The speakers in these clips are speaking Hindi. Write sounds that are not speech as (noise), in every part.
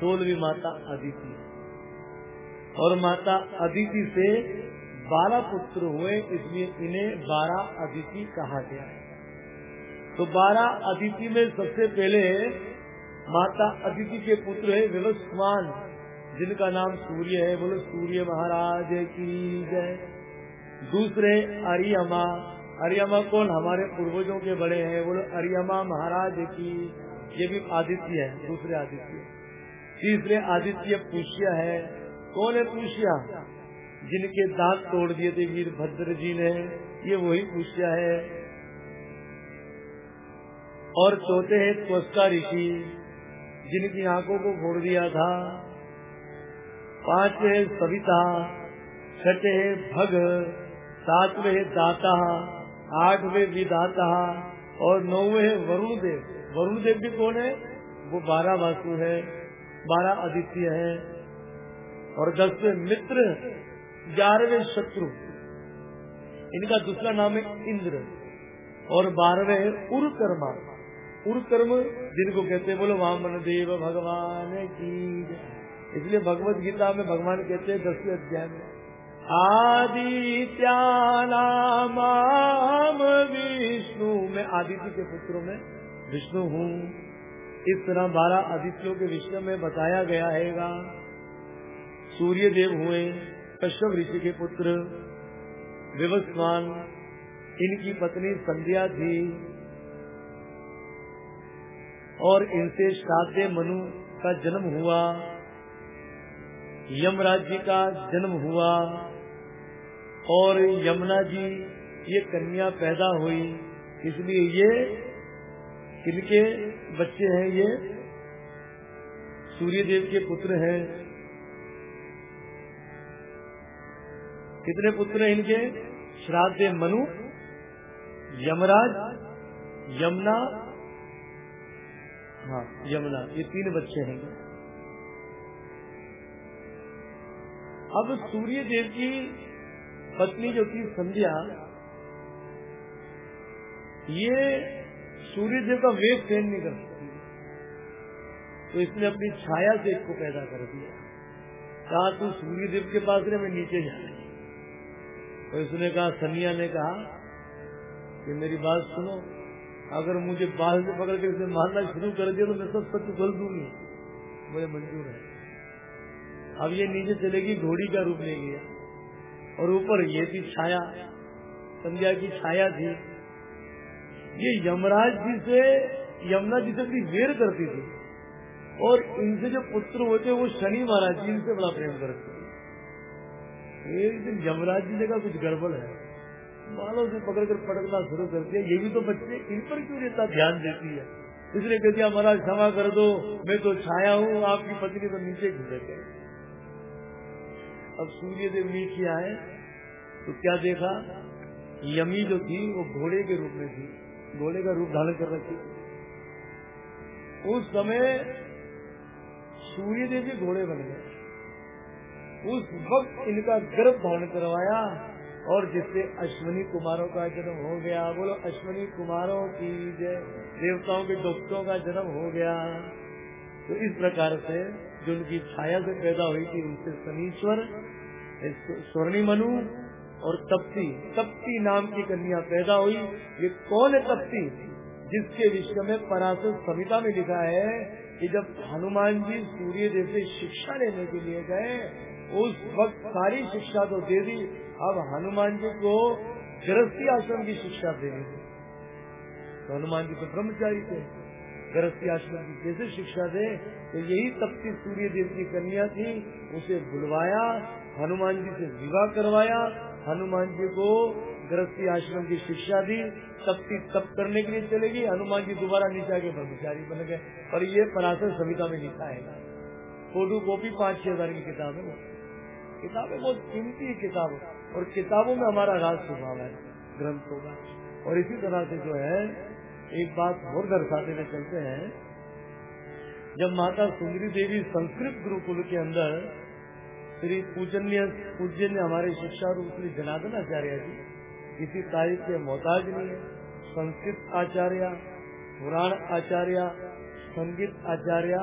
सोलहवीं माता अदिति और माता अदिति से बारह पुत्र हुए, इसलिए इन्हें बारह अदिति कहा गया है। तो बारह अदिति में सबसे पहले माता अदिति के पुत्र है विवस्वान जिनका नाम सूर्य है। बोलो, सूर्य महाराज की जय। दूसरे अरियमा। अरियमा कौन? हमारे पूर्वजों के बड़े हैं। बोलो, अरियमा महाराज की ये भी आदित्य है, दूसरे आदित्य तीसरे आदित्य पुष्य है, कौन है पुष्य जिनके दांत तोड़ दिए थे वीरभद्र जी ने, ये वही पुष्य है। और चौथे है त्वस्का ऋषि, जिनकी आँखों को फोड़ दिया था। पांचवे है सविता, छठे है भग, सातवे है दाता, आठवे विदाता, और नौवे है वरुण देव वरुण देव भी कौन है? वो बारह वासु है। बारह आदित्य है और दसवें मित्र, ग्यारहवें शत्रु। इनका दूसरा नाम है इंद्र और बारहवें उर्कर्मा उर्कर्म जिनको कहते हैं, बोलो वामन देव भगवान की इसलिए भगवत गीता में भगवान कहते हैं, दसवें अध्याय में आदित्यानाम विष्णु। मैं आदित्य के पुत्रों में विष्णु हूँ। इस तरह बारह आदित्यों के विषय में बताया गया है सूर्य देव हुए कश्यप ऋषि के पुत्र, विवस्वान, इनकी पत्नी संध्या थी, और इनसे श्राद्ध मनु का जन्म हुआ, यमराज जी का जन्म हुआ, और यमुना जी, ये कन्या पैदा हुई, इसलिए ये किनके बच्चे हैं ये? सूर्य देव के पुत्र हैं। कितने पुत्र हैं इनके? श्राद्ध मनु, यमराज, यमुना। हाँ यमुना, ये तीन बच्चे हैं। अब सूर्य देव की पत्नी जो थी संध्या, ये सूर्य देव का वेग सहन नहीं कर सकती। तो इसने अपनी छाया से इसको पैदा कर दिया। कहा, तू सूर्य देव के पास रहे, मैं नीचे जा रही तो इसने कहा, सनिया ने कहा कि मेरी बात सुनो, अगर मुझे बाल से पकड़ के इसे मारना शुरू कर दिया तो मैं सब सच बोल दूँगी। मुझे मंजूर है। अब ये नीचे चलेगी, घोड़ी का रूप ले गया। और ऊपर ये थी छाया, संध्या की छाया थी। ये यमराज जी से यमुना जी से अपनी वेर करती थी, और इनसे जो पुत्र होते वो शनि महाराज जी इनसे बड़ा प्रेम करते थे। एक दिन यमराज जी ने कहा कुछ गड़बड़ है मालो से पकड़ कर पटकना शुरू कर दिया। ये भी तो बच्चे इन पर क्यों इतना ध्यान देती है? इसलिए कह दिया महाराज, क्षमा कर दो, मैं तो छाया हूँ, आपकी पत्नी तो नीचे घुसे गए अब सूर्य देव नीचे आए तो क्या देखा? यमी जो थी, वो घोड़े के रूप में थी। घोड़े का रूप धारण कर रखी। उस समय सूर्य देव भी घोड़े बन गए उस वक्त इनका गर्भ धारण करवाया और जिससे अश्वनी कुमारों का जन्म हो गया। बोलो, अश्वनी कुमारों की जय। देवताओं के डॉक्टरों का जन्म हो गया। तो इस प्रकार से जो उनकी छाया से पैदा हुई थी, उनसे शनीश्वर स्वर्णी मनु और तप्ती तप्ती नाम की कन्या पैदा हुई। ये कौन है तप्ती? जिसके विषय में पराशर संहिता में लिखा है कि जब हनुमान जी सूर्य देव से शिक्षा लेने के लिए गए, उस वक्त सारी शिक्षा तो दे दी। अब हनुमान जी को गृहस्थी आश्रम की शिक्षा देनी थी तो हनुमान जी तो ब्रह्मचारी थे। गृहस्थी आश्रम की कैसे शिक्षा दे? तो यही तप्ती सूर्य देव की कन्या थी। उसे बुलवाया, हनुमान जी से विवाह करवाया। हनुमान जी को गृहस्थी आश्रम की शिक्षा दी तप्ती तप करने के लिए चलेगी, हनुमान जी दोबारा नीचे आके ब्रह्मचारी बन गए। और ये पराशर संहिता में लिखा है। फ़ोटो कॉपी पाँच छह हज़ार की किताब है किताबें बहुत कीमती किताब और किताबों में हमारा राज स्वभाव है, ग्रंथों का और इसी तरह से जो है, एक बात और दर्शाते हुए चलते हैं। जब माता सुंदरी देवी संस्कृत गुरुकुल के अंदर श्री पूजन्य पूजन्य हमारे शिक्षा रूप जनार्दन आचार्य जी, किसी तारीफ़ के मोहताज नहीं है। संस्कृत आचार्य, पुराण आचार्य, संगीत आचार्य,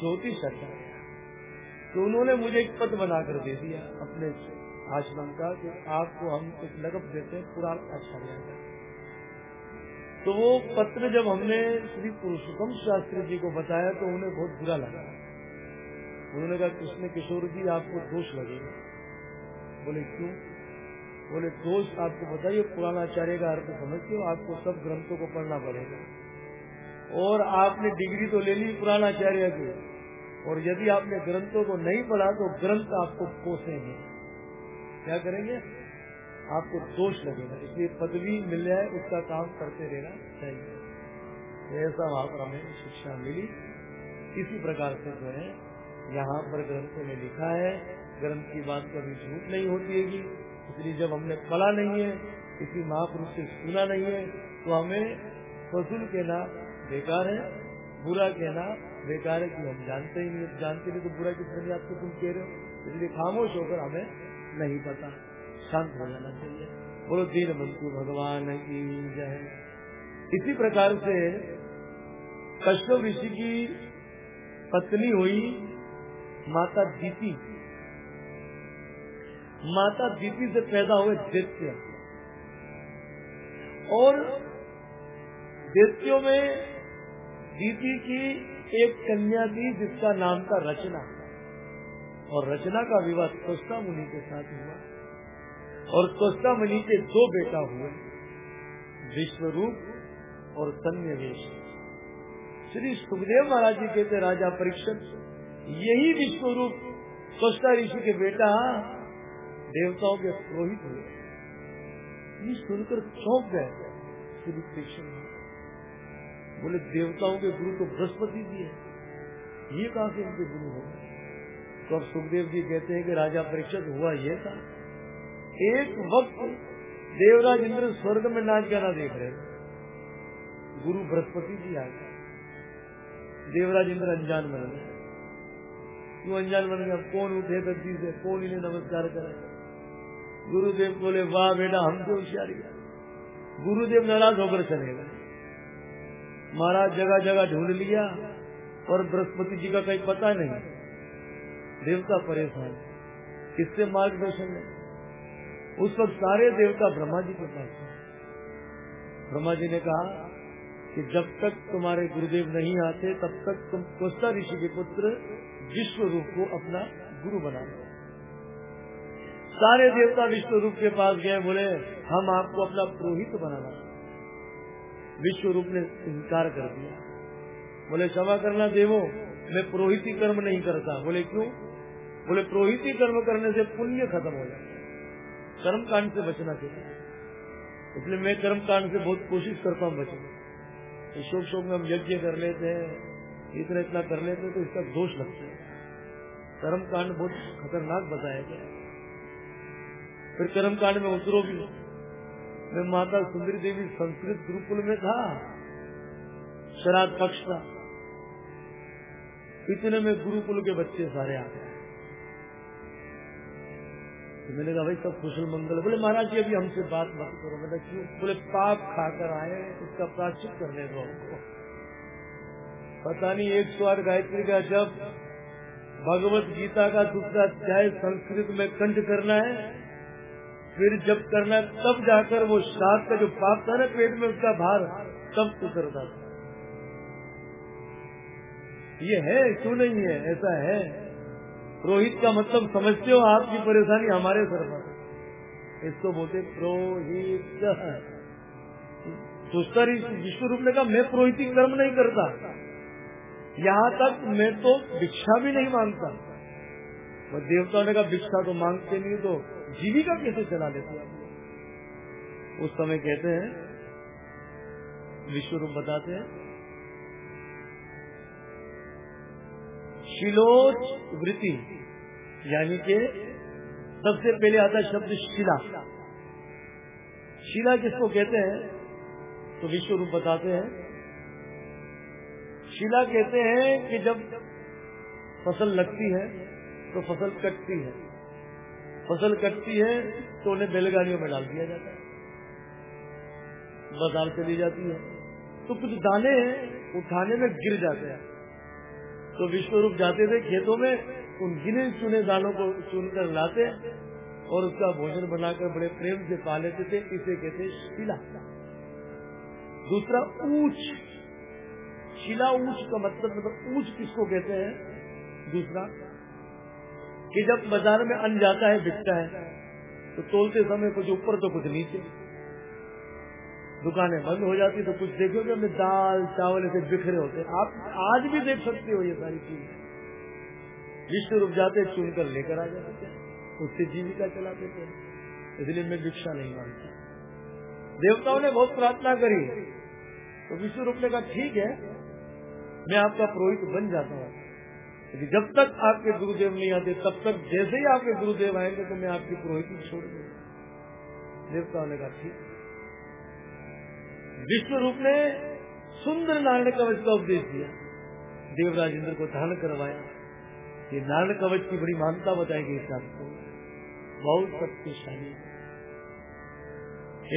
ज्योतिष आचार्य। तो उन्होंने मुझे एक पद बनाकर दे दिया अपने आश्रम का कि आपको हम एक लगभ देते हैं, पुराण आचार्य का। तो वो पत्र जब हमने श्री पुरुषोत्तम शास्त्री जी को बताया तो उन्हें बहुत बुरा लगा। उन्होंने कहा, कृष्ण किशोर जी, आपको दोष लगेगा। बोले, क्यों? बोले, दोष आपको बताइए पुराना पुराणाचार्य का अर्थ समझते हो, आपको सब ग्रंथों को पढ़ना पड़ेगा। और आपने डिग्री तो ले ली पुराना पुराणाचार्य की, और यदि आपने ग्रंथों को नहीं पढ़ा तो ग्रंथ आपको कोसेंगे क्या करेंगे? आपको दोष लगेगा। इसलिए पदवी मिल जाए, उसका काम करते रहना चाहिए। ऐसा वहाँ पर हमें शिक्षा मिली। इसी प्रकार से जो है यहाँ पर ग्रंथों में लिखा है, ग्रंथ की बात कभी झूठ नहीं होती है इसलिए जब हमने पढ़ा नहीं है, किसी महापुरुष से सुना नहीं है तो हमें फसूल कहना बेकार है, बुरा कहना बेकार है कि हम जानते ही नहीं। जानते नहीं तो बुरा किस तरह आपको तुम कह रहे हो? इसलिए खामोश होकर हमें नहीं पता। शांत हो जाना चाहिए। बोलो, दीन बंधु भगवान की जय। इसी प्रकार से कश्यप ऋषि की पत्नी हुई माता दीति माता दीति से पैदा हुए दैत्य। और दैत्यों में दीति की एक कन्या थी, जिसका नाम था रचना। और रचना का विवाह त्वस्ता मुनि के साथ हुआ। और त्वस्ता मुनि के दो बेटा हुए, विश्वरूप और सन्निवेश श्री सुखदेव महाराज जी कहते, राजा परीक्षक यही विश्वरूप त्वस्ता ऋषि के बेटा। देवताओं के पुरोहित हुए। ये सुनकर चौंक गए। श्री कृष्ण बोले, देवताओं के गुरु तो बृहस्पति जी है। ये कहा से उनके गुरु हो? तो अब सुखदेव जी कहते हैं कि राजा परीक्षक हुआ ये था। एक वक्त देवराज इंद्र स्वर्ग में नाच गाना देख रहे गुरु बृहस्पति जी आ गए देवराज इंद्र अनजान बन गए। क्यों अनजान बन गया, कौन उठे गद्दी से कौन इन्हें नमस्कार करेगा गुरुदेव बोले, वाह बेटा हम तो होशियारी गुरुदेव नाराज़ होकर चले गए। महाराज जगह जगह ढूंढ लिया और बृहस्पति जी का कहीं पता नहीं। देवता परेशान, किससे मार्गदर्शन नहीं उस वक्त सारे देवता ब्रह्मा जी के पास ब्रह्मा जी ने कहा कि जब तक तुम्हारे गुरुदेव नहीं आते, तब तक तुम कोस्ता ऋषि के पुत्र विश्व रूप को अपना गुरु बना लो सारे देवता विश्व रूप के पास गए, बोले, हम आपको अपना पुरोहित बनाना विश्व रूप ने इनकार कर दिया। बोले, क्षमा करना देवो, मैं पुरोहिती कर्म नहीं करता। बोले, क्यों? बोले, पुरोहिती कर्म करने से पुण्य खत्म हो जाता कर्म कांड से बचना चाहिए। इसलिए मैं कर्म कांड से बहुत कोशिश करता हूँ बचने शोक शोक में हम यज्ञ कर लेते हैं। इतना इतना कर लेते तो इसका दोष लगता है। कर्म कांड बहुत खतरनाक बताया गया फिर कर्म कांड में उतरो भी मैं माता सुंदरी देवी संस्कृत गुरुकुल में था। शराब पक्ष था। इतने में गुरुकुल के बच्चे सारे आ गए। तो मैंने कहा, भाई, सब कुशल मंगल बोले, महाराज जी, अभी हमसे बात मत करो। मैंने क्यों? बोले, पाप खाकर आए उसका प्राचित करने दो हमको। पता नहीं एक स्वाद गायत्री का जब भगवत गीता का दूसरा अध्याय संस्कृत में कंठ करना है, फिर जब करना है, तब जाकर वो श्राद्ध का जो पाप था ना पेट में उसका भार, तब उतरता था। ये है, क्यों नहीं है? ऐसा है। रोहित का मतलब समझते हो आपकी परेशानी हमारे सर पर। इसको बोलते प्रोहित (laughs) विश्व रूप ने कहा, मैं पुरोहित कर्म नहीं करता। यहाँ तक मैं तो भिक्षा भी नहीं माँगता। वो देवताओं ने कहा, भिक्षा तो मांगते नहीं तो जीविका कैसे चला लेते उस समय कहते हैं विश्व रूप बताते हैं, शिलोच वृत्ति, यानी के सबसे पहले आता शब्द शिला। शिला किसको कहते हैं? तो विश्व रूप बताते हैं शिला कहते हैं कि जब फ़सल लगती है तो फ़सल कटती है। फ़सल कटती है तो उन्हें बैलगाड़ियों में डाल दिया जाता है। बाज़ार चली जाती है। तो कुछ दाने हैं उठाने में गिर जाते हैं। तो विश्व रूप जाते थे खेतों में, उन गिने चुने दानों को चुनकर लाते और उसका भोजन बनाकर बड़े प्रेम से पा लेते थे। इसे कहते शिला दूसरा, ऊंच शिला ऊंच का मतलब मतलब ऊंच किसको कहते हैं? दूसरा, कि जब बाज़ार में अन्न जाता है, बिकता है तो तोलते समय कुछ ऊपर तो कुछ नीचे। दुकानें बंद हो जाती तो कुछ देखोगे अपने दाल, चावल ऐसे बिखरे होते आप आज भी देख सकते हो ये सारी चीज़। विश्व रुक जाते चुनकर लेकर आ जाते उससे जीविका चला देते थे इसलिए मैं भिक्षा नहीं मानता देवताओं ने बहुत प्रार्थना करी। तो विश्व रूप ने कहा, ठीक है मैं आपका पुरोहित बन जाता हूँ। जब तक आपके गुरुदेव नहीं आते, तब तक जैसे ही आपके गुरुदेव आएँगे तो मैं आपकी पुरोहित छोड़ दूँगा। देवताओं ने कहा, ठीक। विश्व रूप ने सुंदर नारायण कवच का उपदेश दिया। देवराज इंद्र को धारण करवाया। ये नारायण कवच की बड़ी मान्यता बताएगी इस आपको बहुत शक्तिशाली।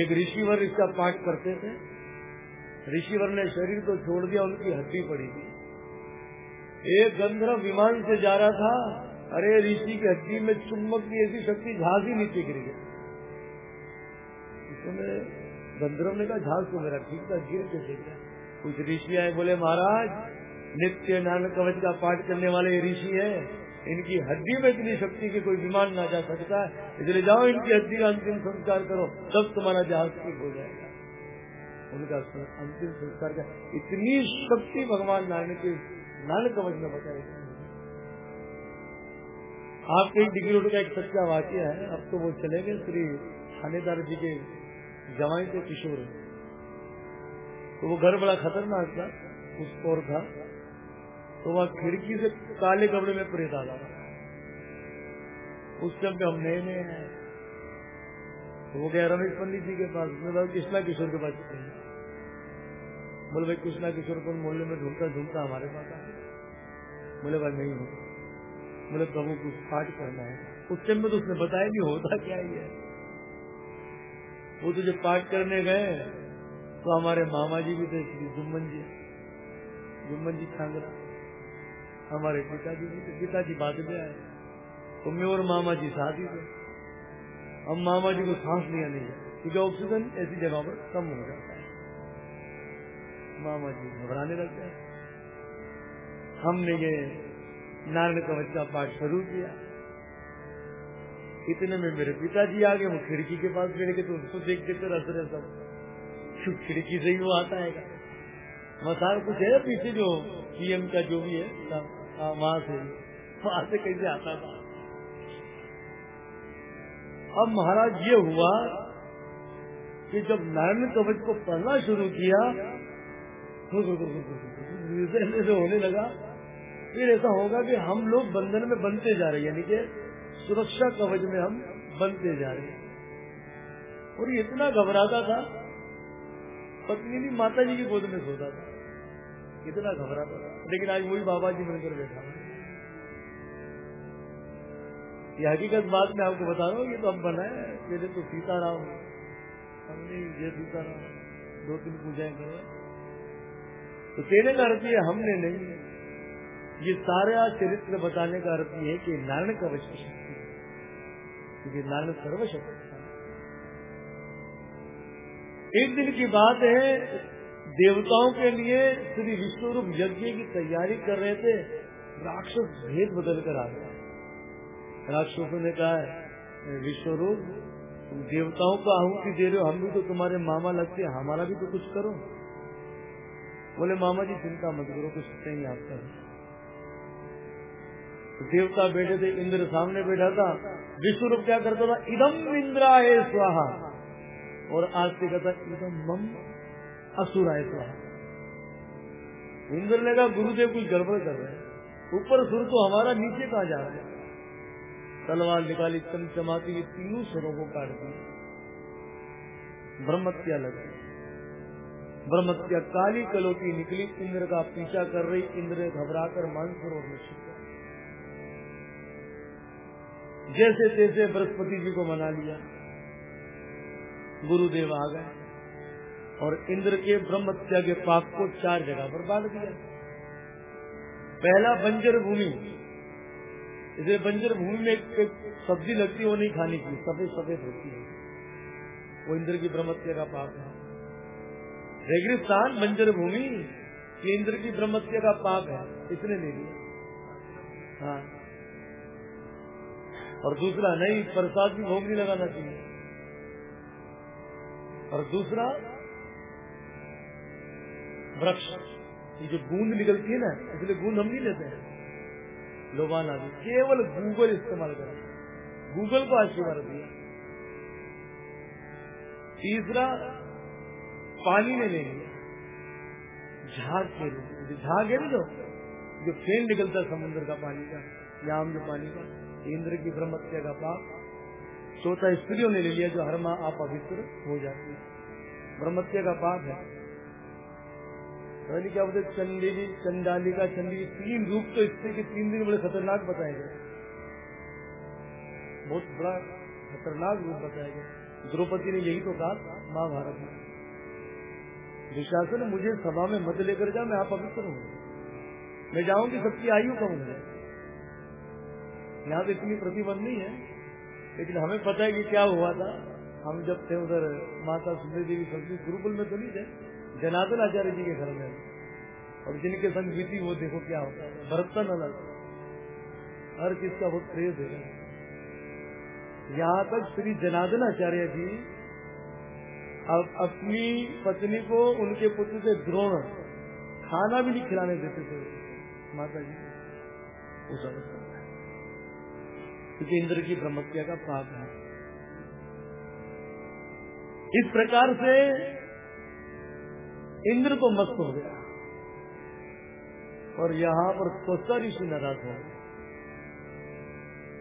एक ऋषिवर इसका पाठ करते थे। ऋषिवर ने शरीर को छोड़ दिया, उनकी हड्डी पड़ी। थी एक गंधर्व विमान से जा रहा था, अरे ऋषि की हड्डी में चुम्बक की ऐसी शक्ति झांस ही नीचे गिर गया। उसने गंधर्व ने कहा झांस तो मेरा ठीक था, गिर कैसे गया कुछ ऋषि आए, बोले, महाराज, नित्य नानक कवच का पाठ करने वाले ऋषि है, इनकी हड्डी में इतनी शक्ति की कोई विमान ना जा सकता है। इसलिए जाओ, इनकी हड्डी का अंतिम संस्कार करो, तब तुम्हारा जहाज़ ठीक हो जाएगा। उनका अंतिम संस्कार का इतनी शक्ति भगवान नारायण की नानक कवच में बताया आपके डिग्री रोड का एक सच्चा वाक्य है, अब तो वो चले गए श्री थानेदार जी के जवाई थे किशोर। तो वो घर बड़ा खतरनाक था, उस और था तो वहाँ खिड़की से काले कपड़े में प्रेत आ रहा उस टाइम पे हम नए नए हैं। तो वो गया रमेश पंडित जी के पास। कृष्णा किशोर के पास बोले, भाई, कृष्णा किशोर को मोहल्ले में ढूंढता ढूंढता हमारे पास बोले, भाई, नहीं हो बोले, प्रभु कुछ पाठ करना है। उस टाइम में तो उसने बताया नहीं होता क्या ही है। वो तो जब पाठ करने गए तो हमारे मामा जी भी थे, श्री जुम्मन जी। जुम्मन जी छांगरा हमारे पिताजी भी थे। पिताजी बाद में आए। तो मैं और मामा जी साथ ही थे। अब मामा जी को सांस लिया नहीं क्योंकि ऑक्सीजन ऐसी जगह पर कम हो जाता है। मामा जी घबराने लग गए। हमने ये नारायण का पाठ शुरू किया। इतने में मेरे पिताजी आ गए, वो खिड़की के पास बैठ गए तो उसको देख के तो रस रहे सब शुभ खिड़की से ही वो आता है। मसाल कुछ है पीछे जो पीएम का जो भी है वहाँ से वहाँ से कैसे आता था? अब महाराज ये हुआ कि जब नारायण कवच को पढ़ना शुरू किया तो होने लगा फिर ऐसा होगा कि हम लोग बंधन में बनते जा रहे हैं यानी कि सुरक्षा कवच में हम बनते जा रहे हैं और ये इतना घबराता था पत्नी भी माता जी की गोद में सोता था इतना घबराता था लेकिन आज वही बाबा जी मिलकर बैठा ये हकीकत बात मैं आपको बता रहा हूँ, ये तो हम बनाए मेरे तो सीताराम। हमने ये सीताराम। दो तीन पूजाएँ करे तो तेरे का अर्थ ये हमने नहीं, ये सारा चरित्र बताने का अर्थ ये है कि नारायण का वश शक्ति क्योंकि नारायण सर्वशक्ति एक दिन की बात है, देवताओं के लिए श्री विश्वरूप यज्ञ की तैयारी कर रहे थे। राक्षस भेद बदल कर आ गया। राक्षसों ने कहा है विश्वरूप, तुम देवताओं को आहुति दे रहे हो, हम भी तो तुम्हारे मामा लगते हैं, हमारा भी तो कुछ करो। बोले, मामा जी, चिंता मत करो, कुछ नहीं आपका। तो देवता बैठे थे, इंद्र सामने बैठा था विश्व रूप क्या करता था इदम इंद्राय स्वाहा। और आज से कहता इदम मम असुराय स्वाहा। इंद्र ने कहा, गुरुदेव कुछ गड़बड़ कर रहे हैं, ऊपर सुर तो हमारा नीचे कहा जा रहा है। तलवार निकाली चम चमाती हुई तीनों स्वरों को काट दी। ब्रह्मत्या लगी ब्रह्मत्या काली कलोटी निकली, इंद्र का पीछा कर रही, इंद्र घबराकर मानसरोवर में छिप जैसे तैसे बृहस्पति जी को मना लिया। गुरुदेव आ गए और इंद्र के ब्रह्मत्या के पाप को चार जगह पर बाँध दिया। पहला बंजर भूमि इसे बंजर भूमि में सब्ज़ी लगती है, वो नहीं खाने की, सफ़ेद सफ़ेद होती है। वो इंद्र की ब्रह्मत्या का पाप है। रेगिस्तान, बंजर भूमि, ये इंद्र की ब्रह्मत्या का पाप है। इसने ले लिया। हाँ। और दूसरा, नहीं, प्रसाद भी भोग नहीं लगाना चाहिए। और दूसरा, वृक्ष। ये जो बूंद निकलती है ना, इसलिए बूंद हम नहीं लेते हैं। लोबान आदि केवल गूगल इस्तेमाल करें। गूगल को आशीर्वाद दिया तीसरा, पानी में लेंगे झाग के लिए। झाग है ना जो जो फेन निकलता है समुद्र का पानी का, याम जो पानी का, इंद्र की ब्रह्मत्या का पाप, चौथा स्त्रियों ने ले लिया जो हर माह अपवित्र हो जाती है। ब्रह्मत्या का पाप है। पहले क्या बोलते चंडी चंडालिका चंडी तीन रूप तो इससे के तीन दिन बड़े खतरनाक बताए गए बहुत बड़ा खतरनाक रूप बताया गया द्रौपदी ने यही तो कहा महाभारत में। दुशासन, मुझे सभा में मत लेकर जा, मैं आप पवित्र हूँ। मैं जाऊँगी, सबकी आयु कम है यहाँ तो इतनी प्रतिबंध नहीं है, लेकिन हमें पता है कि क्या हुआ था। हम जब थे उधर माता सुंदर देवी सब्ज़ी गुरुकुल में तो नहीं थे। जनार्दन आचार्य जी के घर में। और जिनके संग बीती, वो देखो क्या होता है। बर्तन अलग। हर चीज़ का बहुत क्रेज है। यहाँ तक श्री जनार्दन आचार्य जी अब अपनी पत्नी को उनके पुत्र से द्रोण खाना भी नहीं खिलाने देते थे। माता जी क्योंकि इंद्र की ब्रह्मत्या का पाप है। इस प्रकार से इंद्र को मस्त हो गया। और यहाँ पर स्वस्ता ऋषि नाराज़ हो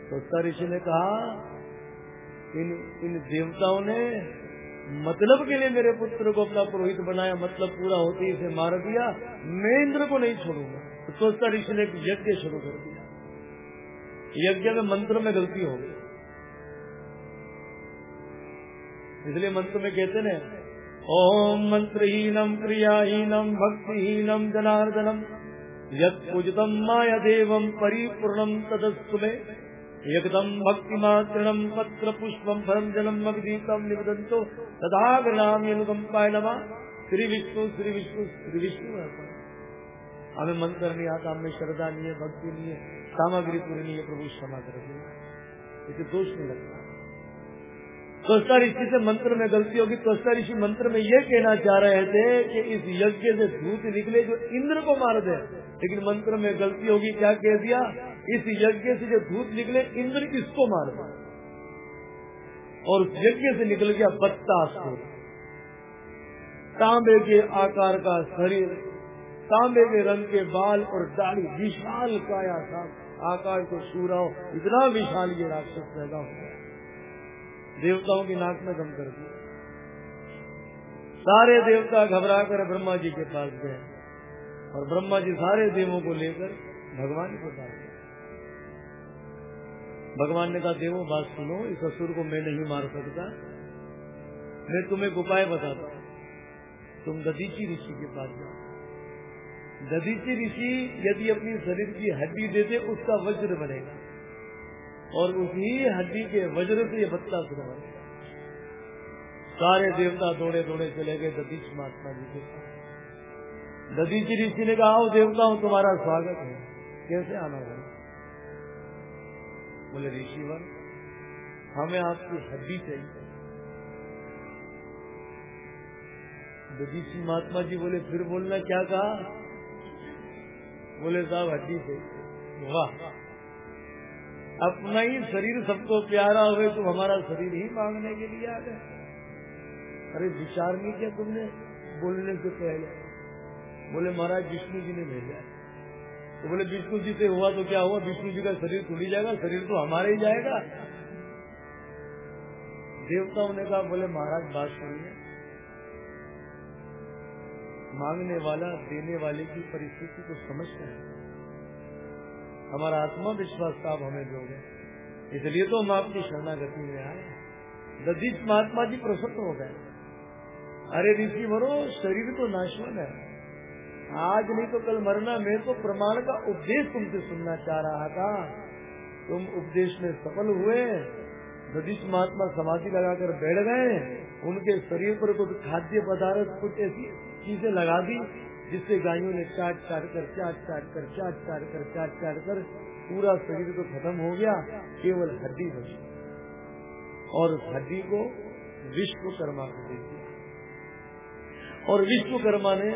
स्वस्ता ऋषि ने कहा, इन इन देवताओं ने मतलब के लिए मेरे पुत्र को अपना पुरोहित बनाया मतलब पूरा होते इसे मार दिया। मैं इंद्र को नहीं छोड़ूँगा। तो स्वस्ता ऋषि ने एक यज्ञ शुरू कर दिया। यज्ञ में मंत्र में गलती हो गई। इसलिए मंत्र में कहते ना ओम मंत्रहीनम क्रियाहीनम भक्तिहीनम जनार्दनम यदम माया देवम परिपूर्णम तदस्तुमे एकदम भक्तिमात्रणम पत्र पुष्पम फलम जलम अभिदीतम निवदंतो तदाग्रणाम अनुकंपाय नमा। श्री विष्णु श्री विष्णु श्री विष्णु। हमें मंत्र नहीं आता हमें श्रद्धा नहीं है भक्ति नहीं है सामग्री पूरी नहीं है प्रभु क्षमा कर इसे दोष नहीं लगता। त्वस्ता ऋषि से मंत्र में गलती होगी। त्वस्ता ऋषि मंत्र में ये कहना चाह रहे थे कि इस यज्ञ से धूत निकले जो इंद्र को मार दे। लेकिन मंत्र में गलती होगी, क्या कह दिया? इस यज्ञ से जो धूत निकले, इंद्र किसको मार दे? और उस यज्ञ से निकल गया बत्तासुर तांबे के आकार का शरीर, तांबे के रंग के बाल और दाढ़ी, विशाल काया था। आकार को सूरा इतना विशाल ये राक्षस पैदा हो गया। देवताओं की नाक में दम कर दिया सारे देवता घबरा कर ब्रह्मा जी के पास गए और ब्रह्मा जी सारे देवों को लेकर भगवान के पास गए। भगवान ने कहा, देवो, बात सुनो, इस असुर को मैं नहीं मार सकता। मैं तुम्हें उपाय बताता हूँ। तुम ददीची ऋषि के पास जाओ। ददीची ऋषि यदि अपनी शरीर की हड्डी देते, उसका वज्र बनेगा। और उसी हड्डी के वज्र से ये बच्चा सुना सारे देवता दौड़े दौड़े चले गए, दधीच महात्मा जी के दधीच ऋषि ने कहा देवताओं, तुम्हारा स्वागत है। कैसे आना है? बोले ऋषि ऋषिवर, हमें आपकी हड्डी चाहिए। दधीची महात्मा जी बोले, फिर बोलना क्या कहा? बोले, साहब, हड्डी चाहिए। वाह! अपना ही शरीर सबको प्यारा हुए तुम हमारा शरीर ही मांगने के लिए आ गए। अरे विचार नहीं किया तुमने? बोलने से पहले। बोले, महाराज, विष्णु जी ने भेजा तो बोले, विष्णु जी से हुआ तो क्या हुआ? विष्णु जी का शरीर टूट जाएगा, शरीर तो हमारे ही जाएगा। देवताओं ने कहा, बोले, महाराज, बात सुनिए। मांगने वाला, देने वाले की परिस्थिति को समझते हैं। हमारा आत्मा विश्वास का आप हमें दोगे इसलिए तो हम आपकी शरणागति में आए दधीच महात्मा जी प्रसन्न हो गए। अरे ऋषि मरो शरीर तो नाशवन है। आज नहीं तो कल मरना, मैं तो प्रमाण का उपदेश तुमसे सुनना चाह रहा था। तुम उपदेश में सफल हुए। नदीश महात्मा समाधि लगाकर बैठ गए। उनके शरीर पर कुछ खाद्य पदार्थ, कुछ ऐसी चीज़ें लगा दी। जिससे गायों ने चाट चाट कर, चाट चाट कर, चाट चाट कर, चाट चाट कर पूरा शरीर तो खत्म हो गया, केवल हड्डी बची। और हड्डी को विश्वकर्मा को दे दिया। और विश्वकर्मा ने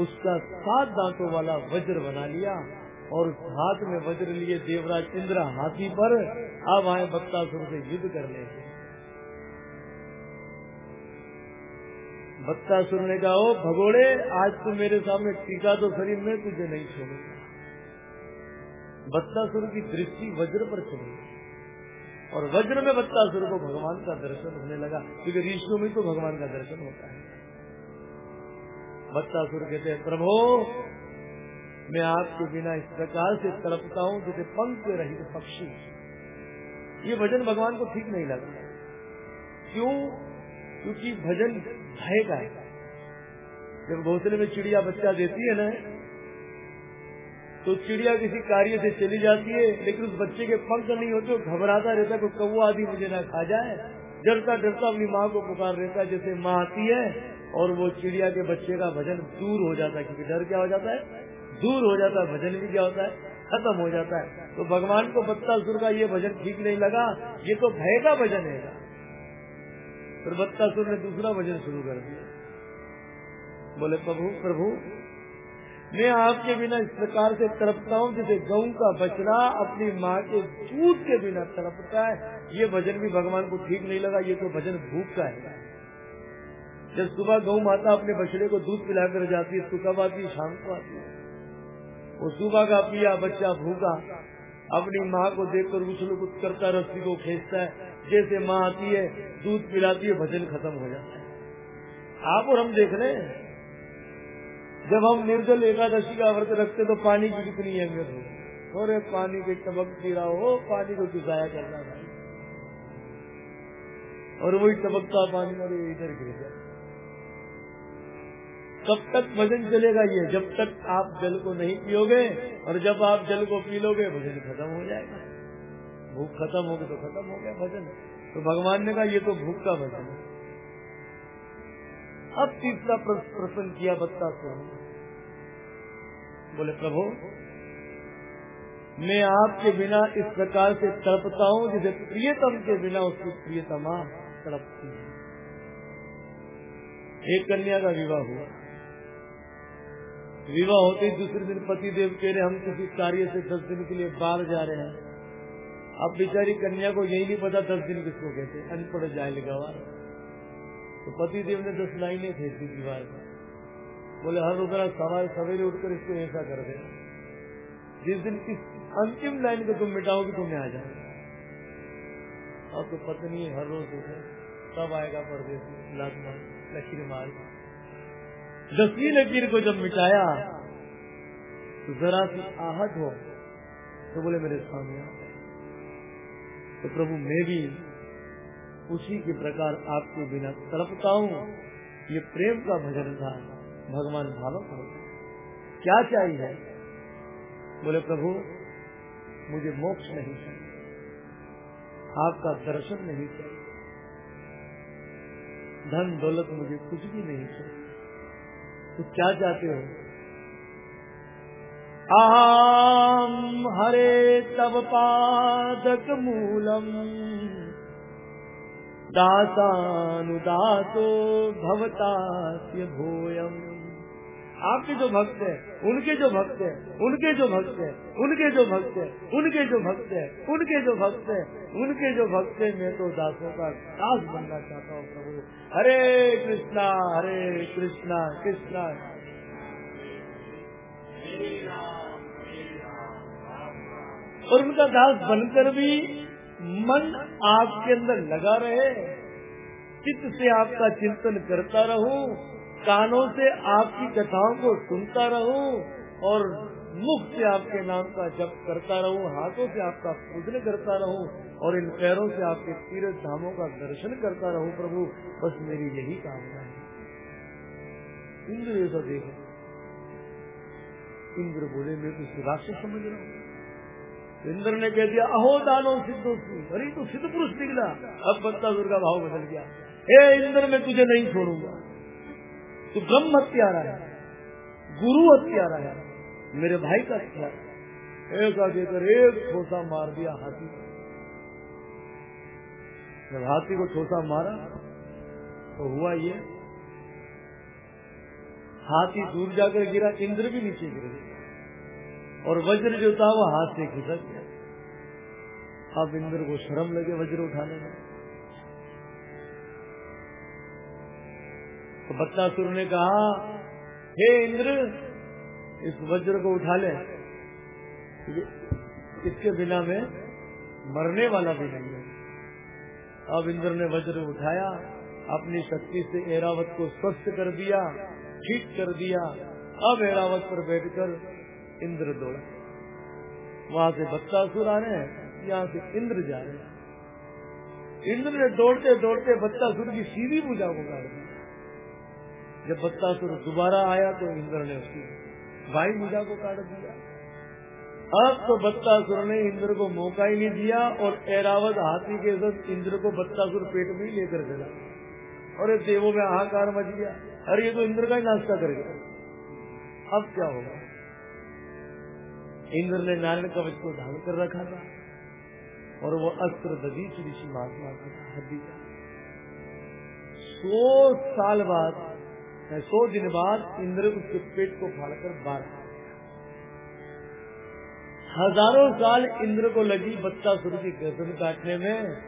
उसका सात दांतों वाला वज्र बना लिया और उस हाथ में वज्र लिए देवराज इंद्र हाथी पर, अब आए बत्तासुर से युद्ध करने के बत्तासुर ने कहा ओ भगोड़े, आज तू मेरे सामने टीका तो शरीर में तुझे नहीं छोड़ूँगा बत्तासुर की दृष्टि वज्र पर चली। और वज्र में बत्तासुर को भगवान का दर्शन होने लगा, क्योंकि ऋषियों में तो भगवान का दर्शन होता है। बत्तासुर कहते हैं, प्रभु, मैं आपके बिना इस प्रकार से तड़पता हूँ जैसे पंख रहित पक्षी। ये भजन भगवान को ठीक नहीं लगा क्यों? क्योंकि भजन भय का है। जब घोसले में चिड़िया बच्चा देती है ना तो चिड़िया किसी कार्य से चली जाती है, लेकिन उस बच्चे के पंख नहीं होते घबराता रहता कोई कौआ आदि मुझे ना खा जाए। डरता डरता अपनी माँ को पुकार रहता है, जैसे माँ आती है, और वो चिड़िया के बच्चे का भजन दूर हो जाता है, क्योंकि डर क्या हो जाता है? दूर हो जाता है, भजन भी क्या होता है? खत्म हो जाता है। तो भगवान को बत्तासुर का ये भजन ठीक नहीं लगा, ये तो भय का भजन है। फिर बत्तासुर ने दूसरा भजन शुरू कर दिया। बोले, प्रभु प्रभु, मैं आपके बिना इस प्रकार से तड़पता हूँ जैसे गऊ का बछड़ा अपनी माँ के दूध के बिना तड़पता है। ये भजन भी भगवान को ठीक नहीं लगा, ये तो भजन भूख का है। जब सुबह गौ माता अपने बछड़े को दूध पिलाकर जाती है तो कब आती है, शाम को आती है। वो सुबह का पिया बच्चा भूखा अपनी माँ को देखकर उछल कुछ करता रस्सी को खींचता है। जैसे माँ आती है, दूध पिलाती है, भजन खत्म हो जाता है। आप और हम देख रहे हैं। जब हम निर्जल एकादशी का व्रत रखते तो पानी की कितनी अहमियत हो। थोड़े पानी के टबक पी रहा हो, पानी को चुसाया करना भाई और वही टबकता पानी और इधर गिर जाए कब तक भजन चलेगा ये, जब तक आप जल को नहीं पियोगे, और जब आप जल को पी लोगे, भजन खत्म हो जाएगा। भूख खत्म हो गई तो खत्म हो गया भजन। तो भगवान ने कहा, ये तो भूख का भजन है। अब तीसरा प्रश्न किया बत्ता को। बोले, प्रभु, मैं आपके बिना इस प्रकार से तड़पता हूँ जिसे प्रियतम के बिना उसकी प्रियतमा तड़पती है। एक कन्या का विवाह हुआ। विवाह होते ही दूसरे दिन पति देव कह रहे, हम किसी कार्य से दस दिन के लिए बाहर जा रहे हैं। अब बेचारी कन्या को यही नहीं पता दस दिन किसको कहते अनपढ़ जाए लगा तो पति देव ने दस लाइनें भेज दी दीवार पर बोले, हर रोज़ाना सवार सवेरे उठकर इसको ऐसा कर दे। जिस दिन इस अंतिम लाइन को तुम मिटाओगे, तुम्हें आ जाए और तो पत्नी हर रोज उठे, तब आएगा परदेश लाख लकीर मार दसवीं लकीर को जब मिटाया तो जरा सी आहत हो तो बोले, मेरे सामने तो प्रभु, मैं भी उसी के प्रकार आपके बिना तड़पता हूँ। ये प्रेम का भजन था। भगवान भावक हो क्या चाहिए? बोले, प्रभु, मुझे मोक्ष नहीं चाहिए। आपका दर्शन नहीं चाहिए। धन दौलत मुझे कुछ भी नहीं चाहिए। तो क्या चाहते हो? आम हरे तब पादक मूलम। दासानुदासो भवतास्य भूयम। आपके जो भक्त है, उनके जो भक्त है, उनके जो भक्त है, उनके जो भक्त है, उनके जो भक्त है, उनके जो भक्त है, उनके जो भक्त है, मैं तो दासों का दास बनना चाहता हूँ प्रभु। हरे कृष्णा हरे कृष्णा कृष्णा। और उनका दास बनकर भी मन आपके अंदर लगा रहे, चित्त से आपका चिंतन करता रहूँ, कानों से आपकी कथाओं को सुनता रहूँ, और मुख से आपके नाम का जप करता रहूँ, हाथों से आपका पूजन करता रहूँ, और इन पैरों से आपके तीर्थ धामों का दर्शन करता रहूँ, प्रभु, बस मेरी यही कामना है। इंद्र ऐसा देखो। इंद्र बोले, मैं तो राक्षस समझ रहा हूँ। इंद्र ने कह दिया, अहो दानो सिद्धो अरे तो सिद्ध पुरुष निकला। अब बत्तासुर दुर्गा भाव बदल गया। हे इंद्र, मैं तुझे नहीं छोड़ूँगा। तू ब्रह्म हत्यारा है, गुरु हत्यारा है, मेरे भाई का हत्यारा ऐसा देकर एक ठोसा मार दिया हाथी जब हाथी को ठोसा मारा तो हुआ ये, हाथी दूर जाकर गिरा, इंद्र भी नीचे गिर गया। और वज्र जो था वो हाथ से खिसक गया। अब इंद्र को शर्म लगे वज्र उठाने में। तो बत्तासुर ने कहा, हे इंद्र, इस वज्र को उठा ले। इसके बिना में मरने वाला भी नहीं है। अब इंद्र ने वज्र उठाया, अपनी शक्ति से एरावत को स्वस्थ कर दिया, ठीक कर दिया। अब एरावत पर बैठकर इंद्र दौड़ा। वहाँ से बत्तासुर आ रहे हैं, यहाँ से इंद्र जा रहे हैं। इंद्र ने दौड़ते दौड़ते बत्तासुर की सीधी पूजा को काट दिया। जब बत्तासुर दोबारा आया तो इंद्र ने उसकी भाई पूजा को काट दिया। अब तो बत्तासुर ने इंद्र को मौका ही नहीं दिया और एरावत हाथी के साथ इंद्र को बत्तासुर पेट में ही लेकर चला। और देवों में हाहाकार मच गया। अरे ये तो इंद्र का ही नाश्ता कर गया अब क्या होगा? इंद्र ने नारायण कवच को धारण कर रखा था और वो अस्त्र दधीच ऋषि महात्मा को हड्डी का सौ साल बाद सौ दिन बाद इंद्र उसके पेट को फाड़कर बाहर हज़ारों साल इंद्र को लगी बच्चा सुर की गर्दन काटने में।